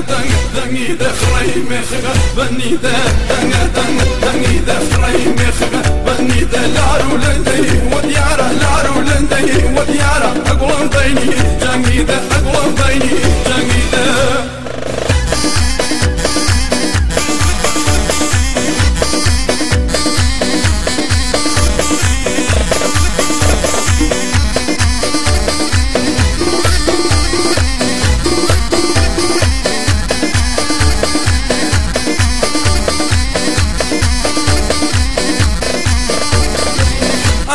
دن دن إذا خريم خلا بني دن دن دن دن إذا خريم خلا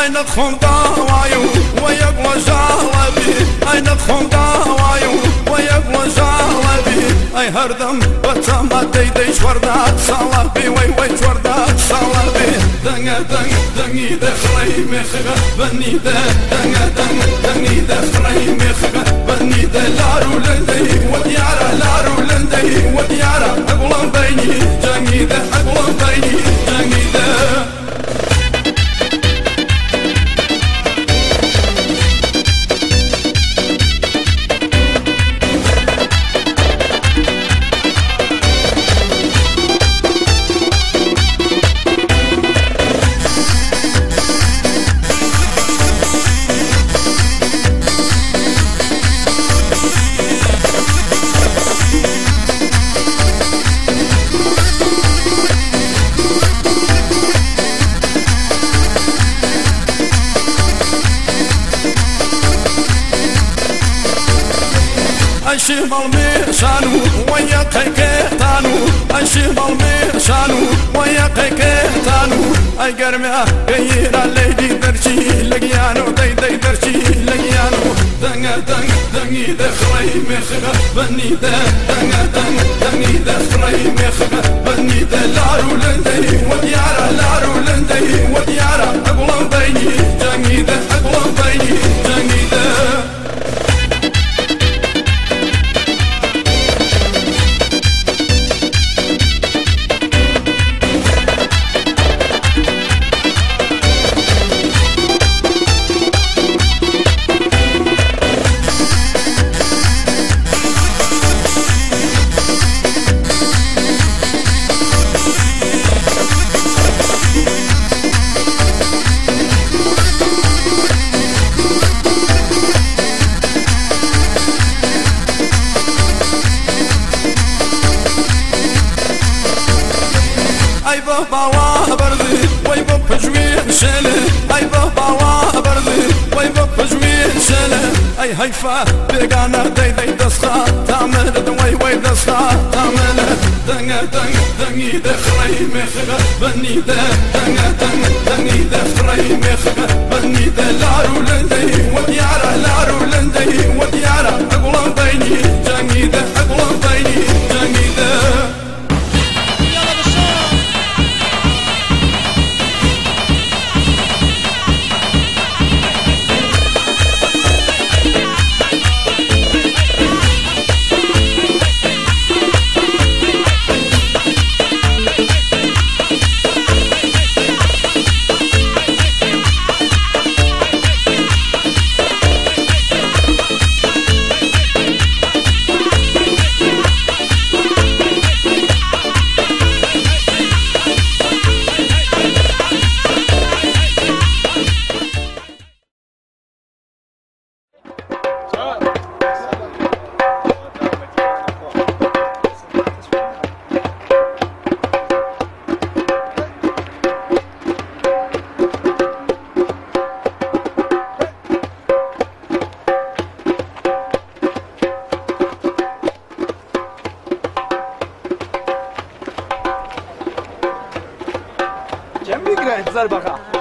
أين خندا وايو ويق وجالبي أين خندا وايو ويق وجالبي أي هردم وتما دي دي شوردات صالبي وي وي شوردات صالبي دنگا دنگ دنگي دخلي مخغ بني دا دنگا دنگ دنگي دخلي مخغ بني دا لارو لندي شمال ميشانو ويا قيكيتانو اي شمال ميشانو ويا قيكيتانو اي قرمي غير الليدي درشي لقيانو دي دي درشي لقيانو دنگا دنگ دنگي دخري مخغ بني دنگا دنگ دنگي دخري مخغ بني ای بابا بردی وای با پجوی شله ای بابا بردی وای با پجوی شله ای حیفا بگانه دی دی دسخا تعمل دنگ دنگ دنگی دخلی مخغ بنی دنگ دنگ دنگی دخلی مخغ ざるバカ